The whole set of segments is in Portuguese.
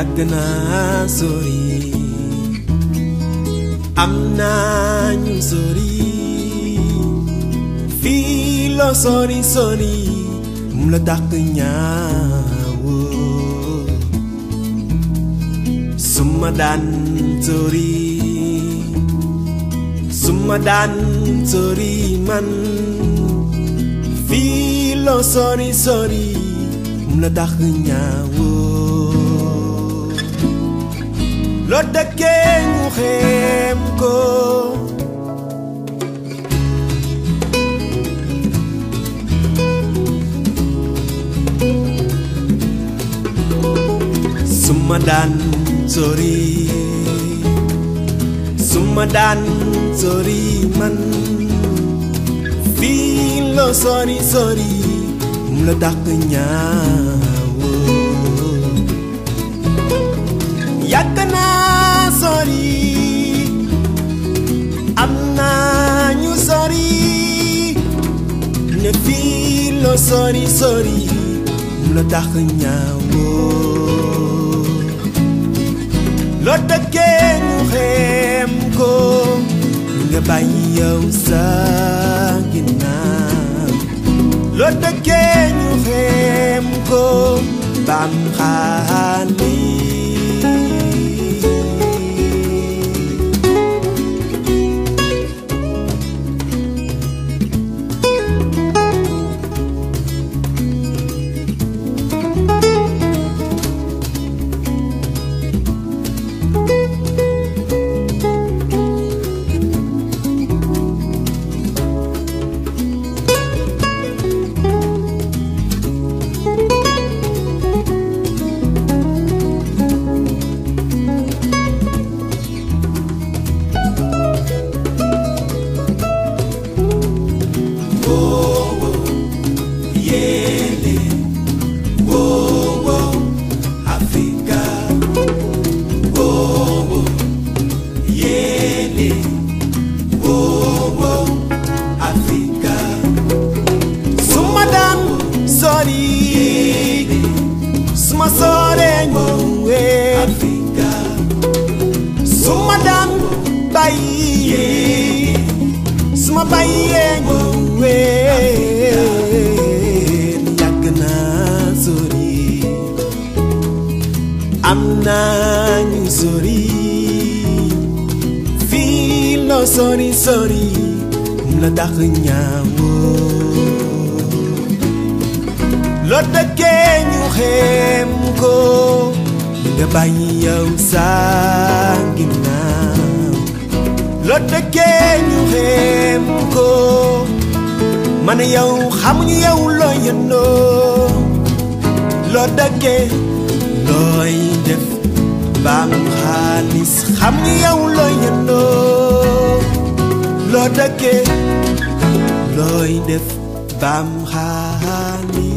yàgg naa sori am naa ñu sori fii loo sori sori mu la dàq ñaawoo suma sori sori man. Fii loo sori sori mu la dàq לא דגן וחמקו Sumadan sorry Sumadan sorry man. Feel sorry sorry Mula tak kenyang sorry I'm not you sorry Ne filo sorry. Sorry Lo tax ñaawo Lo teke ñu xem ko Nga bàyyi yow sa ginnaaw Lo teke ñu xem ko Bam xaalis baam xaalis xam ñu yow looy yëndoo loo dëkkee looy def baam xaalis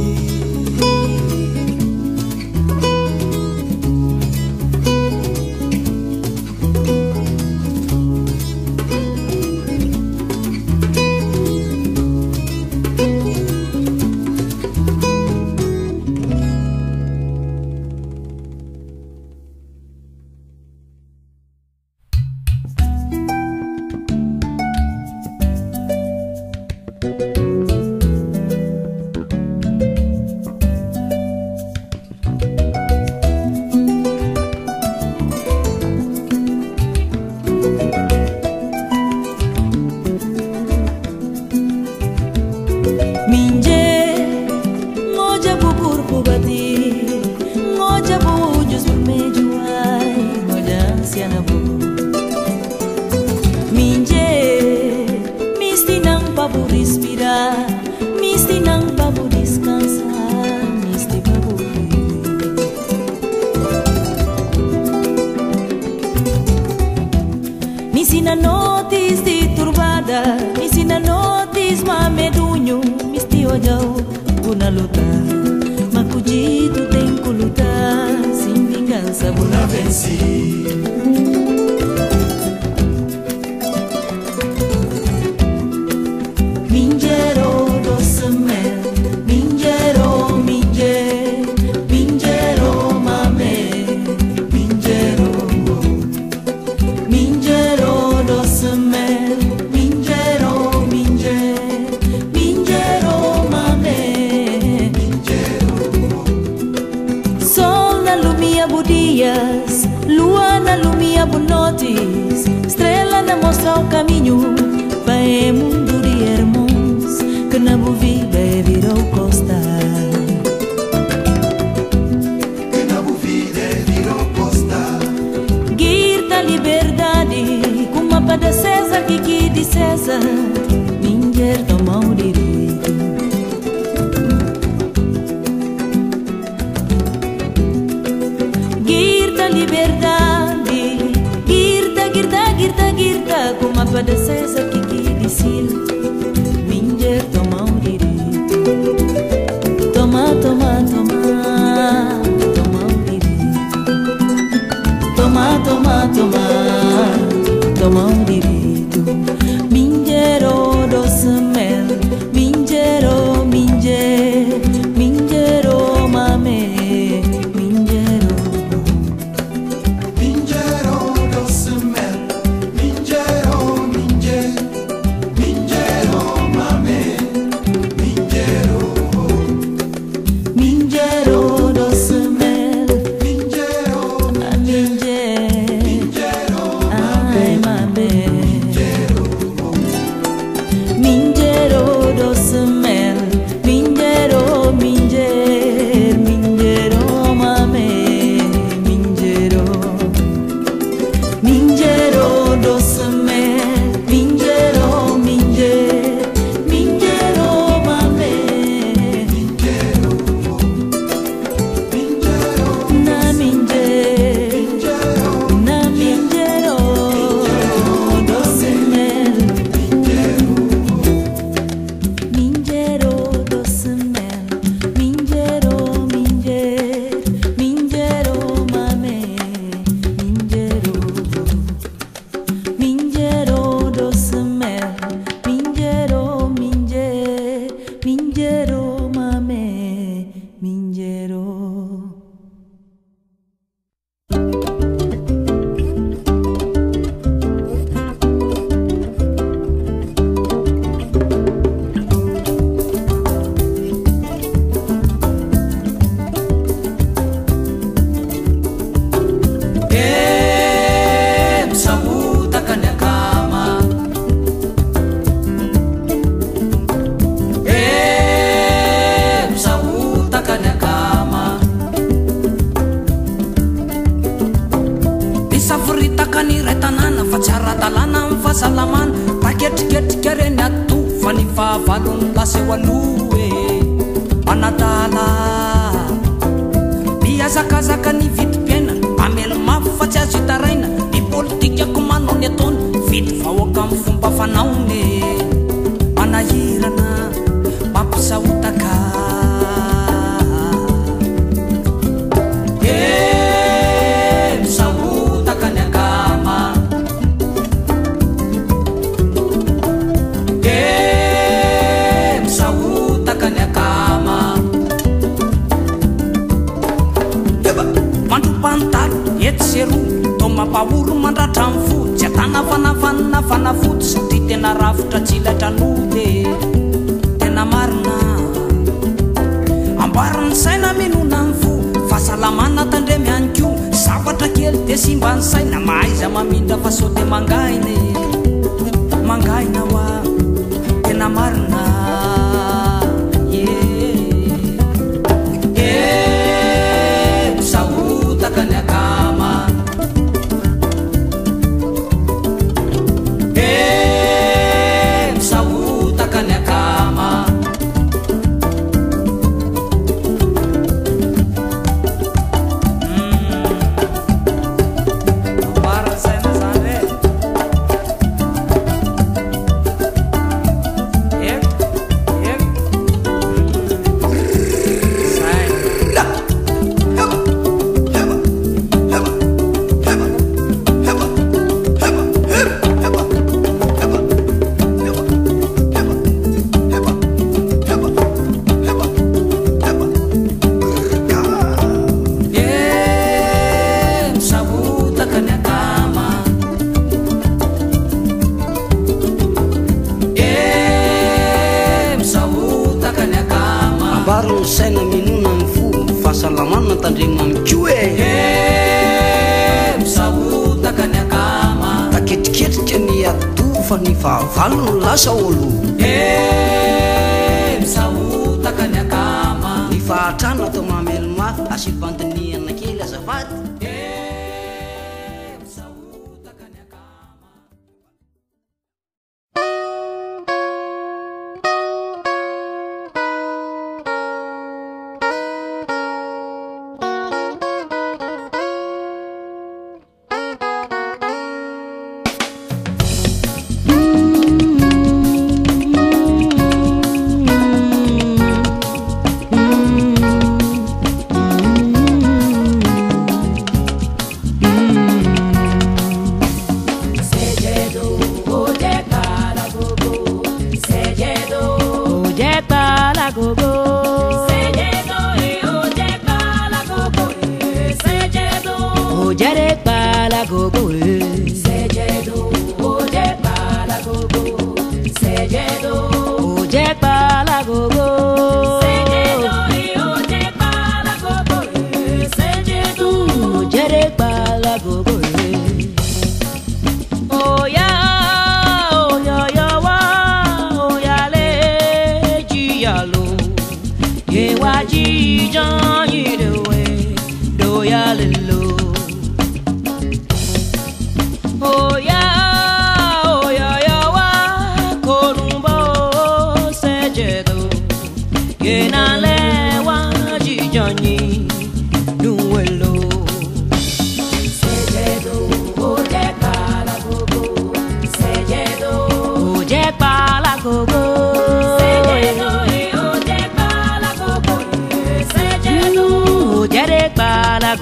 fahavalo no lasa olo. E misahotaka ny akama. Ny fahatrana atao mamelomafy asipandiniana kely azavady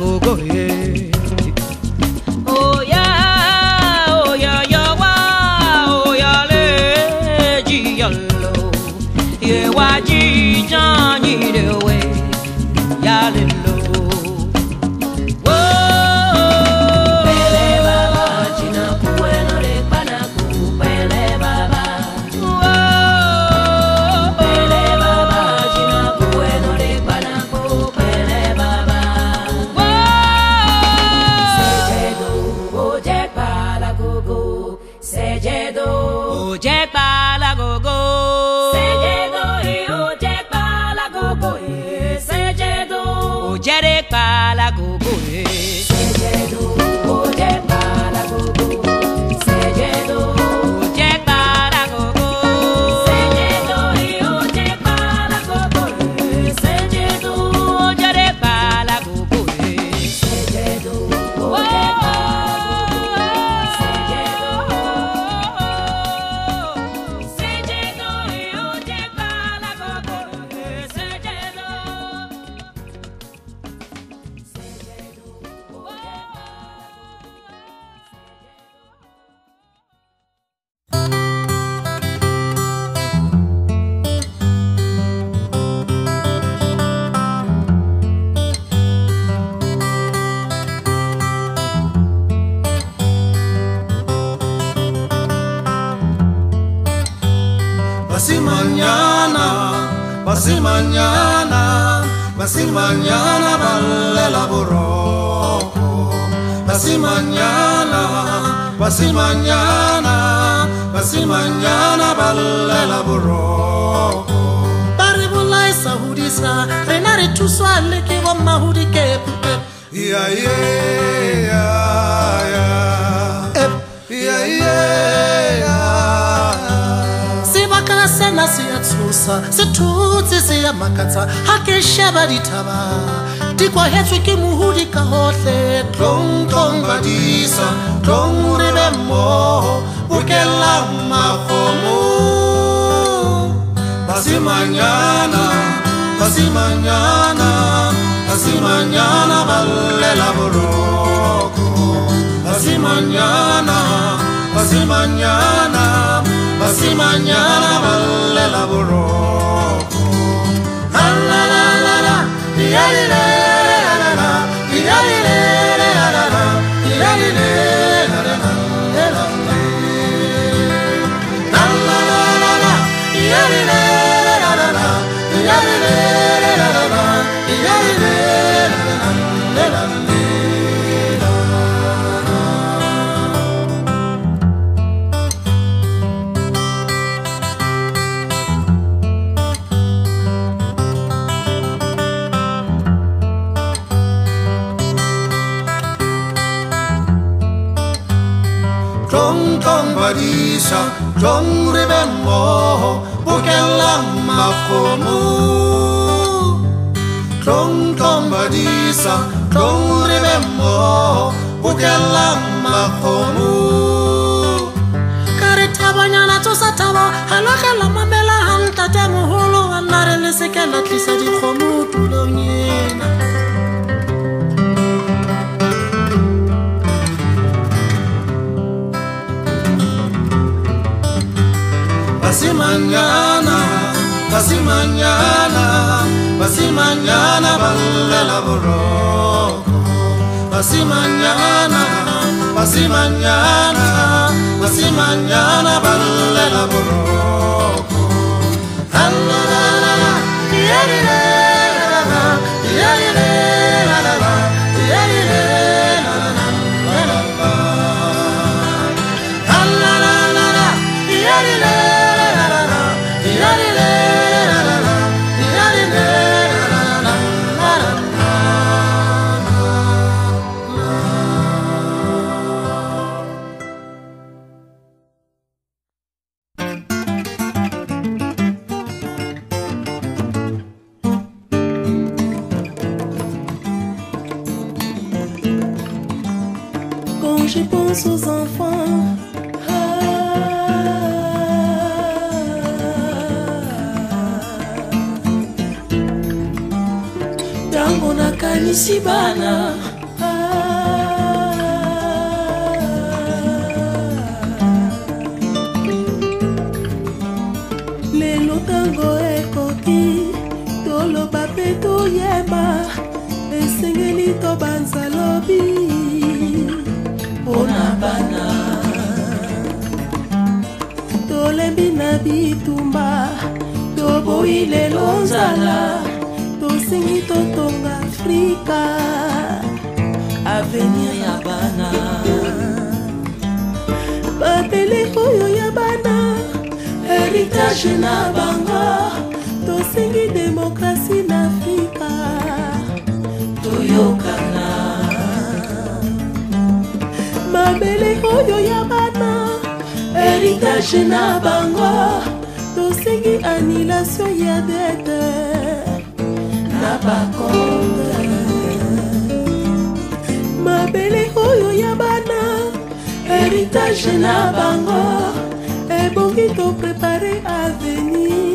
algo corriente. ma si mangiana vale la burro. Ma si mangiana ma si mangiana ma si mañana vale la burro. Baribulai sahudisa renare tuswa leke wa mahudi ke pupe yeah yeah bosa sethotse se ya makatsa ha ke sheba dithaba. Di kwahetswe ke mohudi ka hohle tlongtlong badisa tlong re be mmoho bokellang makgomo. Basimanyana basimanyana basimanyana ballela boloko basimanyana basimanyana. si mañana vale la borroco. así mañana, así mañana, así mañana vale la borrón. nakanisi bana. Lelo ntango ekoki toloba mpe toyeba esengeli tobanza lobi. Mpona bana. Tolembi na bitumba toboyi lelo nzala tosengi to afrika avenir ya bana. Babele oyo ya bana heritage na bango. Tosengi demokrasi na afrika. Toyokana. Mabele oyo ya bana heritage na bango. Tosengi annulation ya dete na bakonte heritage na bango. Ebongi toprepare avenir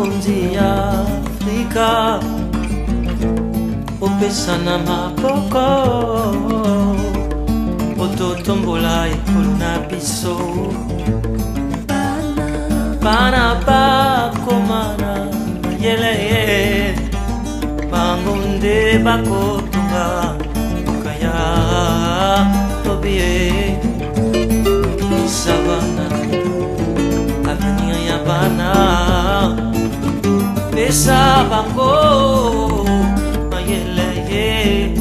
bakonzi ya afrika opesana maboko ototombola ekolo na biso. Bana bakomana mayele ye. Bango nde bakotonga mboka ya tobie isabana avenir ya bana besabango mayeleye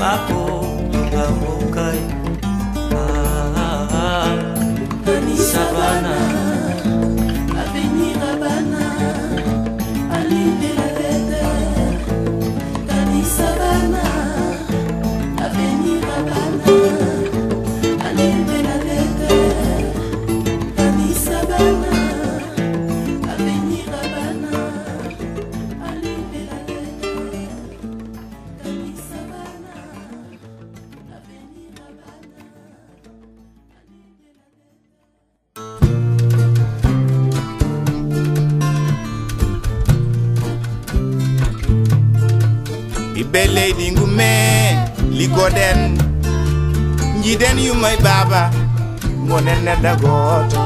bako ngabokai anisabana ah, ah, ah, leydi ngumme ligoɗen jiiden yummay baaba gonen nedda gooto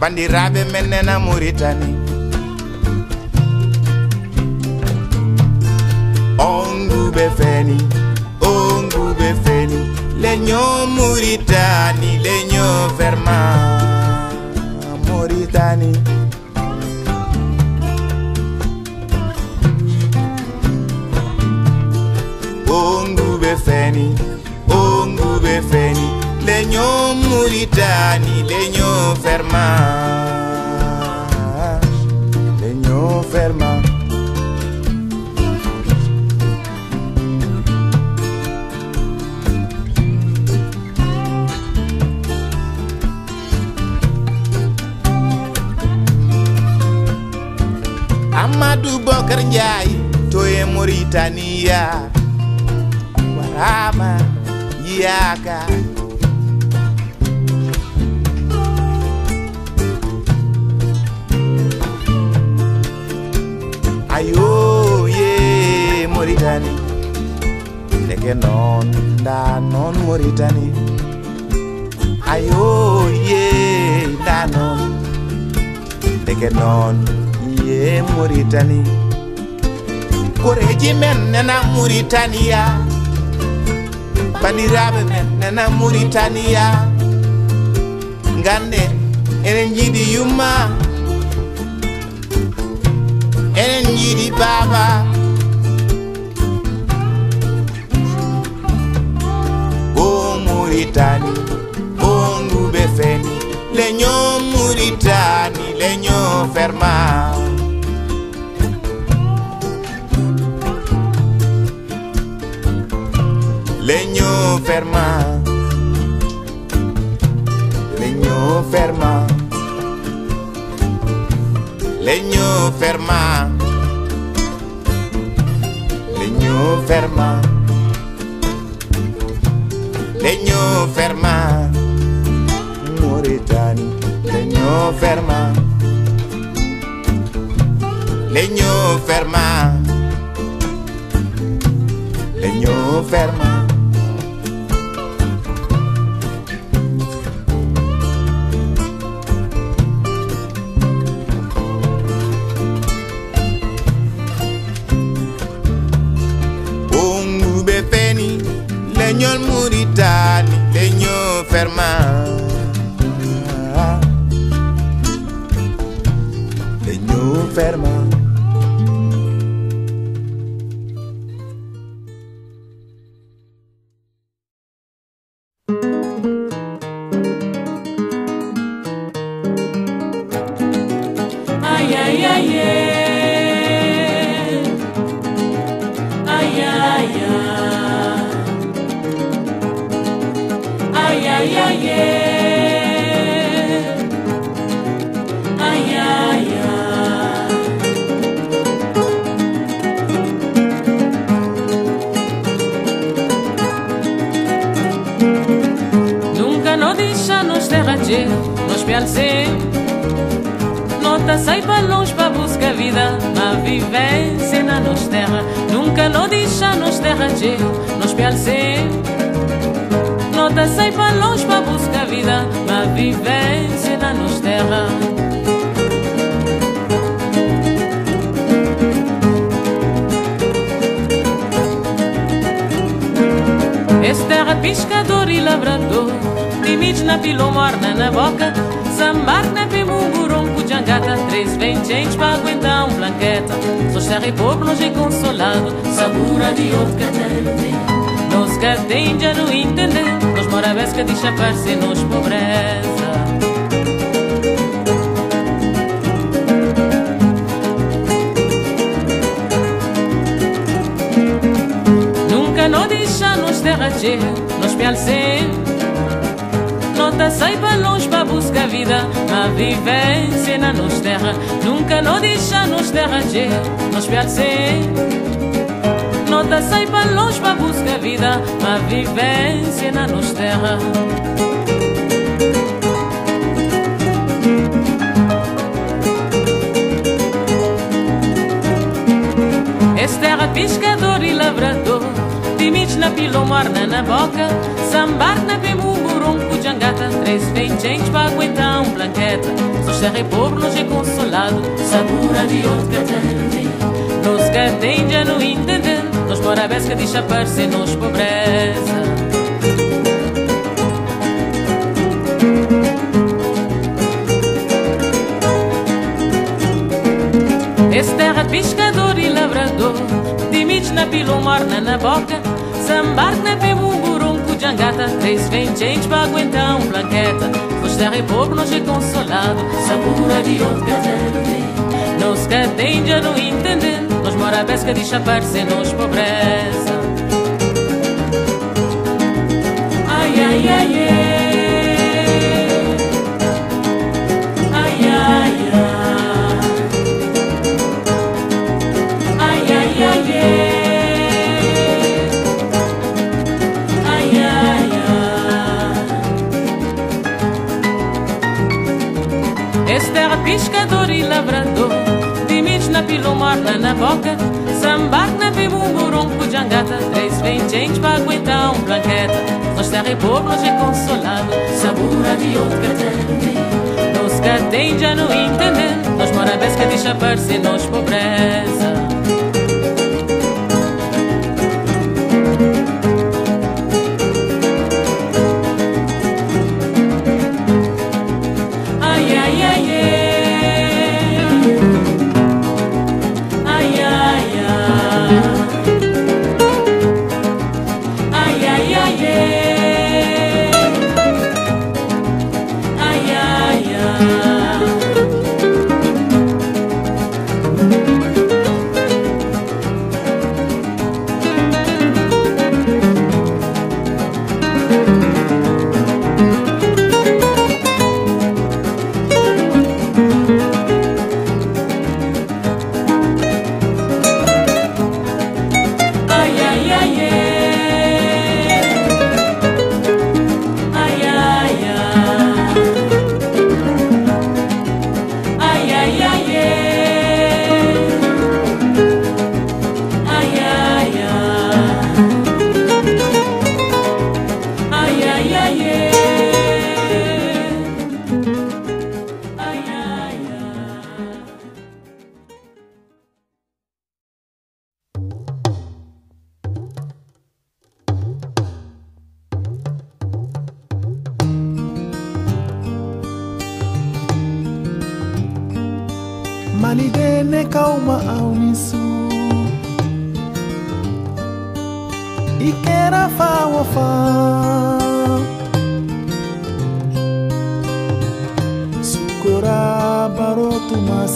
bandiraɓe men nena muritani. On nguɓe feni on nguɓe feni leño muritani leño ferma muritani ongube feni ongube feni leño muritani leño ferma leño ferma. Amadou bokar ndiaye to e mauritania warama yiyaka ayo ye moritani. Ndeke non nda non moritani. Ayo ye nda non. Ndeke non ye moritani. Koreji men nena mauritania bandiraɓe men nana mauritania gande enen jiiɗi yumma enen jiiɗi baba. O mauritani o nduɓe feni. Leño mauritani leño ferma. Legno ferma. Legno ferma. Legno ferma. Legno ferma. Legno ferma. Muritani Legno ferma. Legno ferma. Legno ferma Leño pialcer Nota sai para longe para buscar vida A vivência na nos terra. Nunca nos deixa nos derranger Nos pialcer Nota sai para longe para buscar vida A vivência na nos terra. Esta terra pescador e lavrador Limites na pilo morna na boca Sambar na pimumburum Jangata, três vem gente para aguentar um blanqueta Só terra e povo nos é consolado Sabura de outro catente Nos que já não entender Nos mora vez que deixa aparecer nos pobreza Nunca nos deixa nos derrager Nos pialcer Nota sai para longe para buscar vida. A vivência na nos terra Nunca nos deixa nos derrager Nos pialcer Nota sai para longe para buscar vida. A vivência na nos terra. Esta terra pescador e lavrador. Limites na pilomar na na boca Sambar na pimumburum Jangata, três para aguentar um blanqueta Só terra e pobre é consolado Sabura de outro Nos tem já não entender Nos mora que deixa aparecer nos pobreza. Esse terra pescador e lavrador Limites na pilomar na boca Sambar na Jangata, três vem gente para aguentar um blanqueta Nos terra e pobre nos é consolado Sabura de outro catende Nos tem já não entender Nos mora vez que deixa aparecer nos pobreza. Ai, ai, ai Ai, pescador e lavrador Limites na pilomar na boca Sambar na pimumburum Jangata, três vem gente para aguentar um blanqueta Nós e povo nos é consolado Sabura de outro catende Nos que tem já não entender Nós mora que deixa aparecer nos pobreza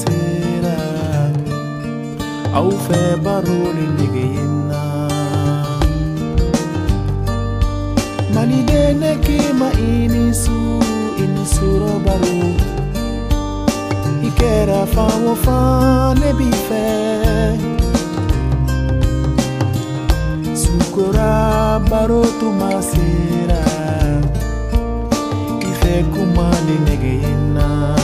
مسيرك أو في بارول اللي جاينا مالي كيما إنسو إنسو ربارو إكيرا فاو فان بيفا سكرا بارو تماسيرك إخيكو مالي نجينا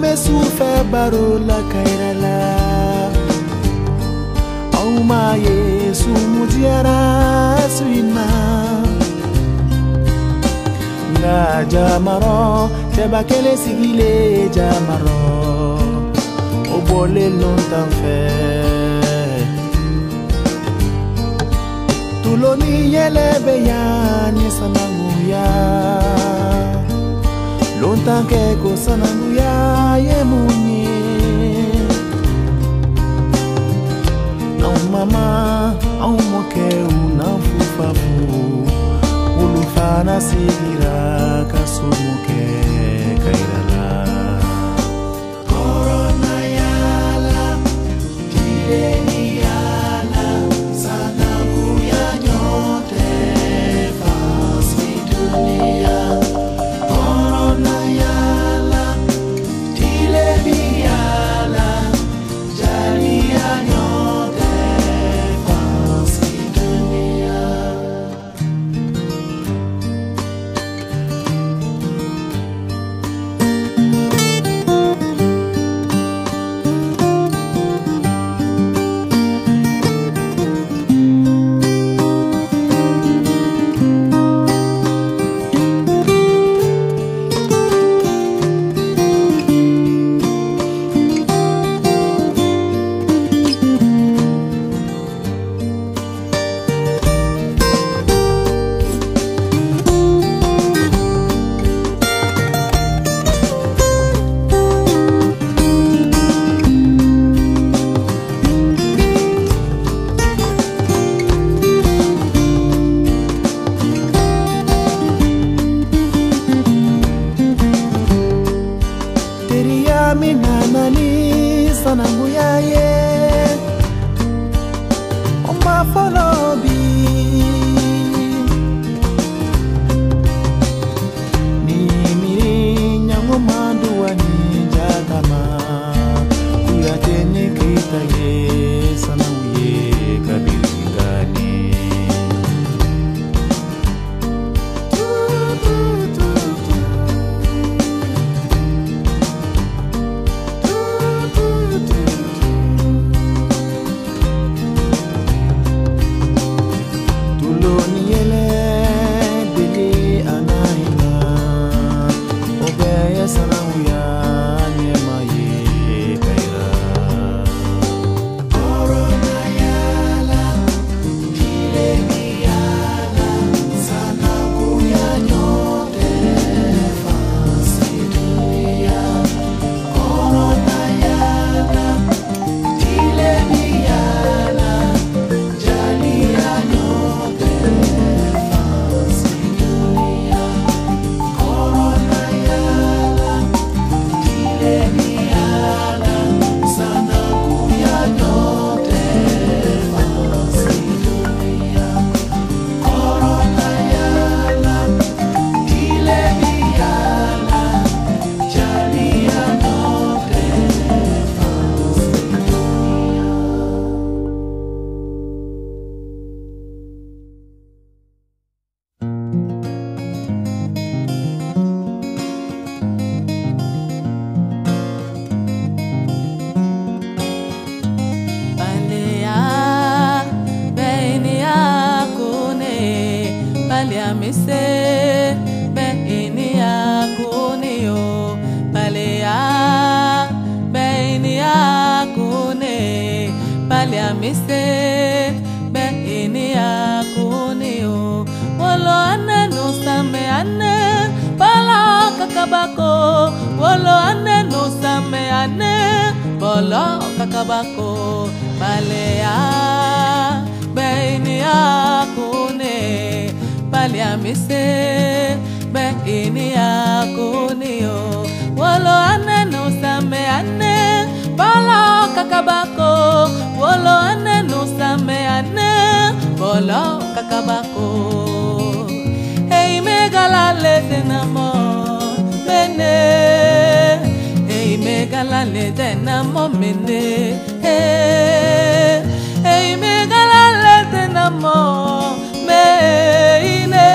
mesufe barola kairala. Auma yesu mudiara suina. Nga jamaro tebakele sigile jamaro. Obole lontanfe. Tuloni yelebe yani sanamuya longtemps kekosa nangu ya ye munye aumama aumokeu na mfufafu ulufa nasigiraka somoke lo kakabako balea benia kune balia mise benia kunio. Wolo anenu same ane balo kakabako. Wolo anenu same ane bolo kakabako. Hey megala lesenamo benia megalale tena momene. Eh ei megalale tena mo meine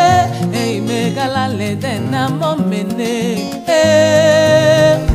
ei megalale tena momene. Eh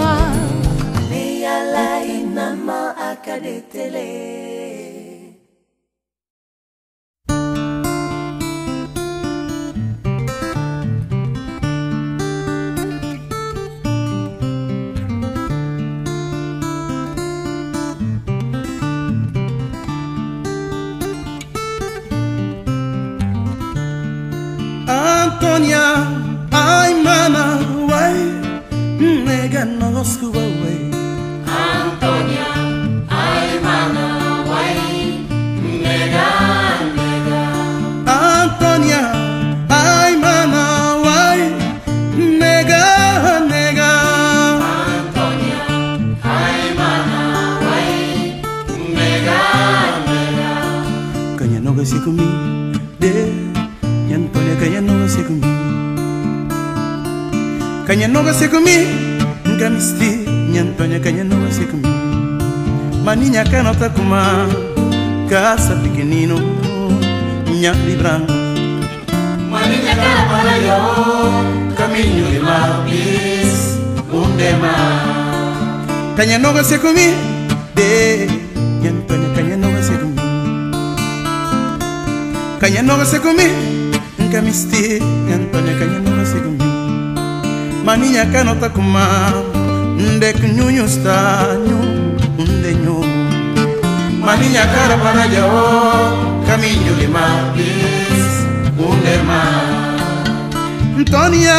upon. I'm nyanoga sekumi nga misti nyantonyaka nyanoga sekumi mani nyaka notakuma kasa pikinino nyalibran mani para parayo caminho de mapis nova se comi, de nyantonyaka nyanoga sekumi kanyanoga sekumi nga misti nyantonyaka nyanoga maninya kano takuma está nyunyu stanyu undenyu Maninha cara paraja o caminho de mapis undema Antônia,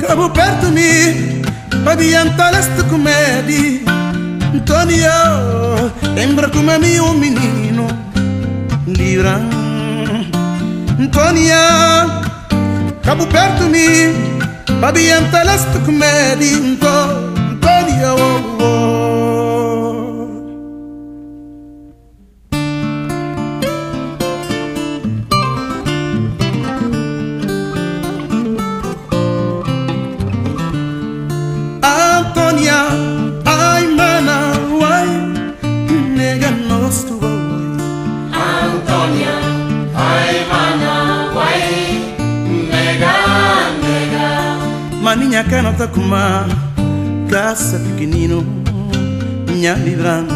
cabo perto mi adiantar esta comédia. Antônia, lembra como a mim um menino livra Antônia, cabo perto mi Babi anta las tu kumedi nto librar.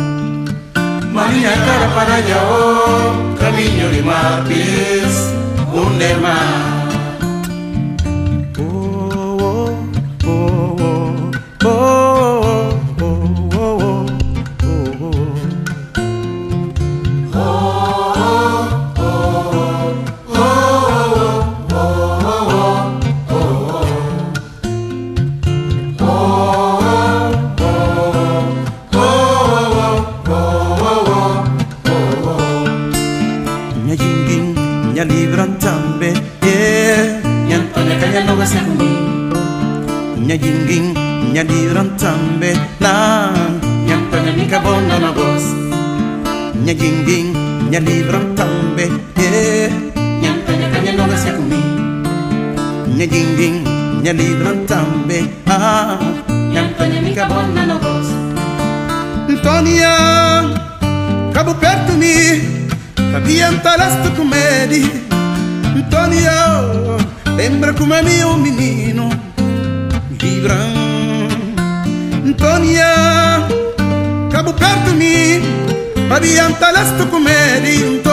Habían talas tu comedia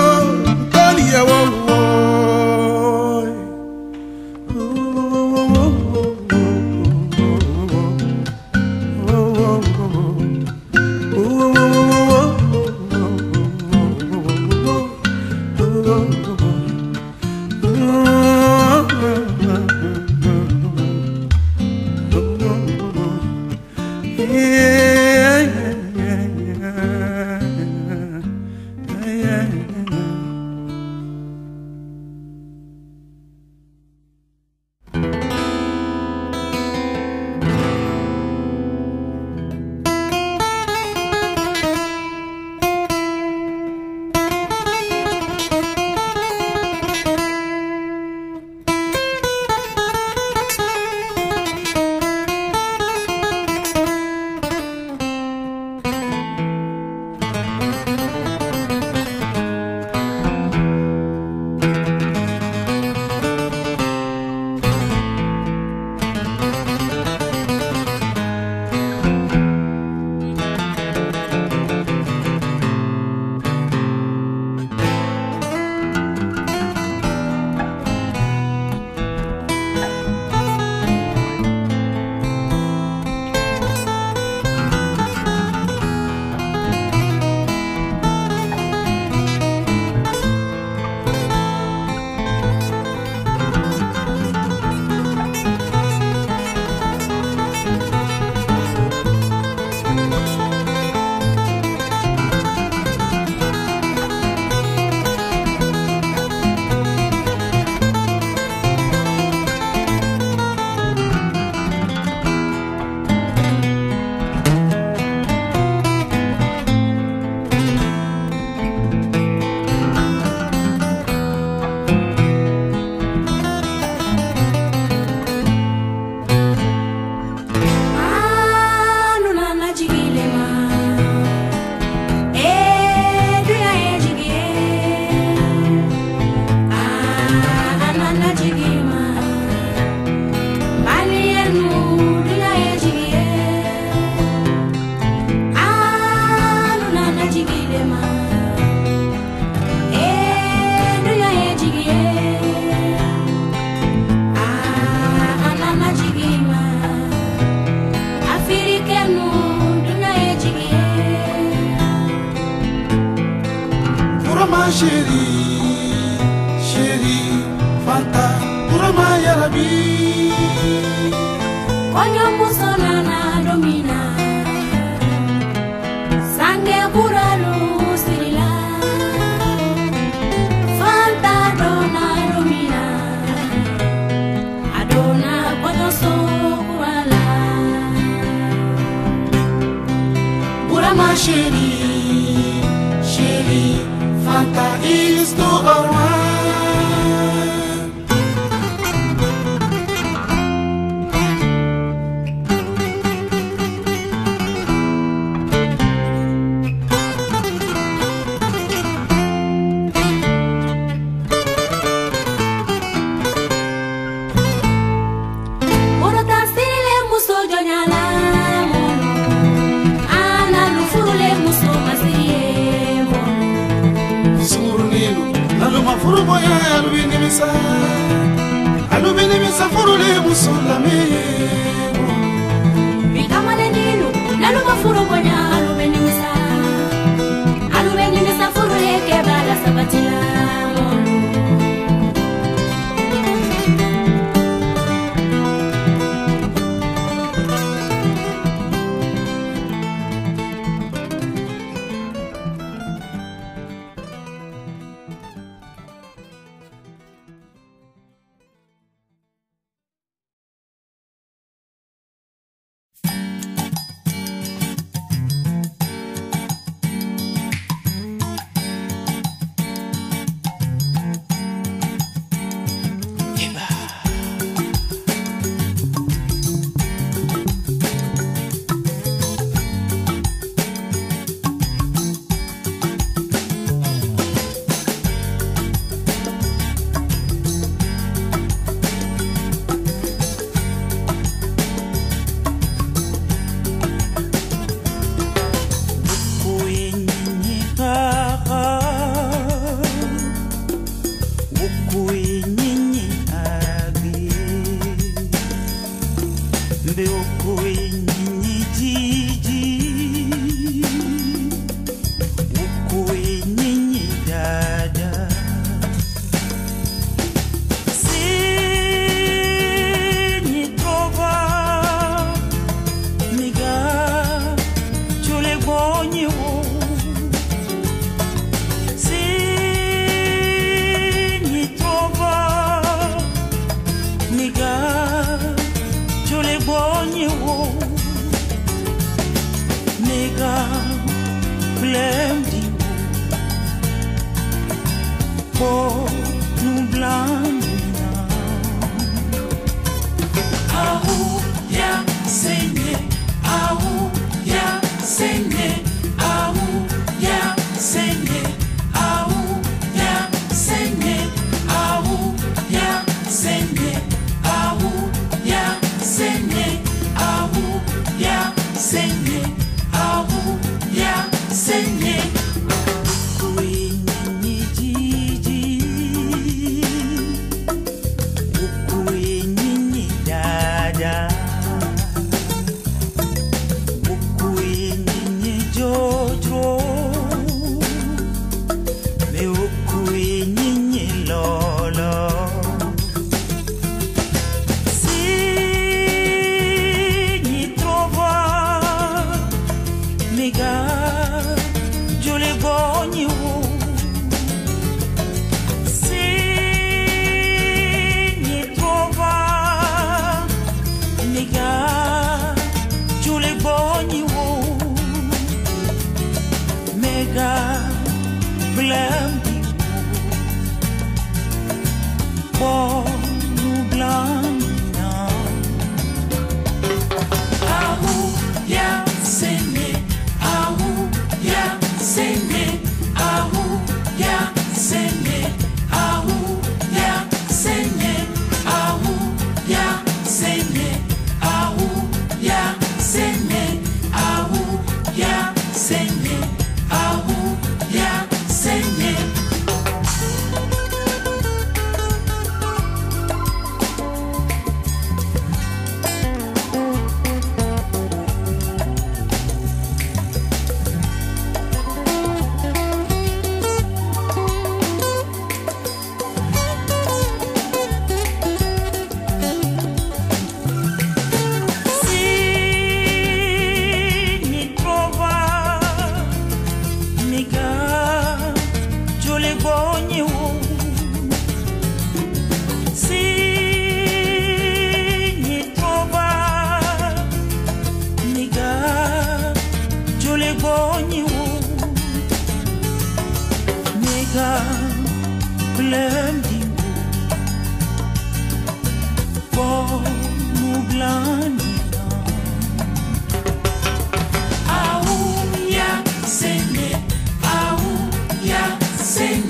sing.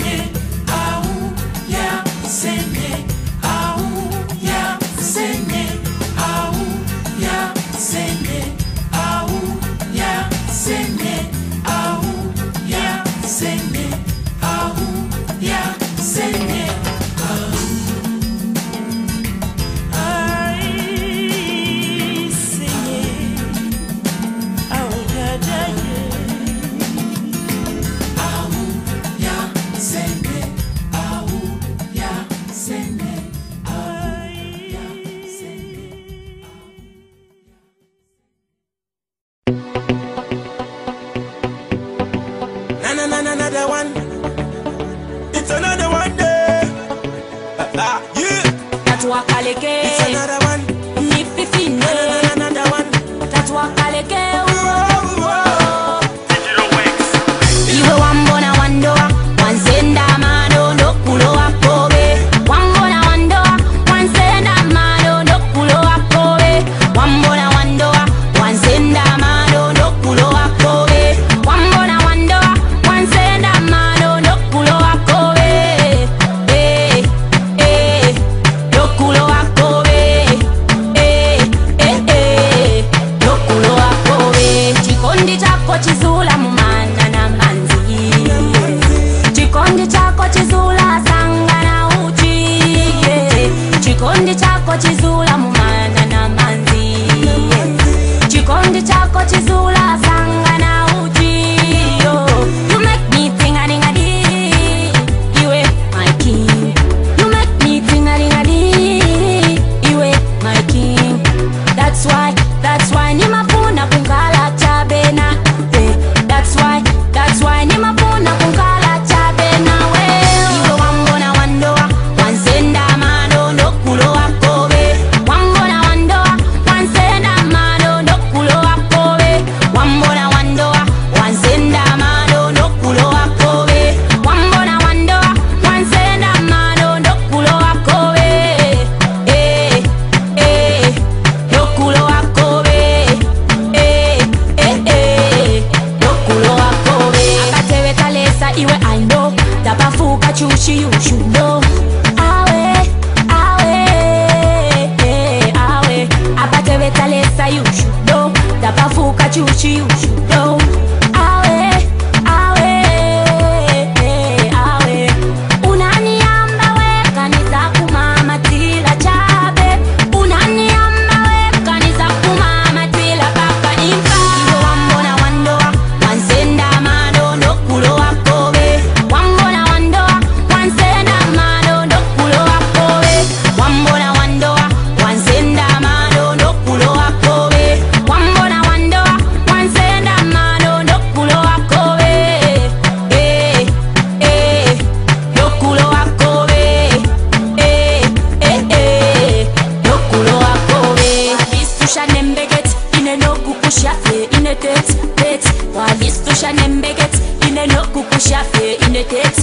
kukusha fe ine tet tet Walis tusha nembeket ine lo kukusha fe ine tet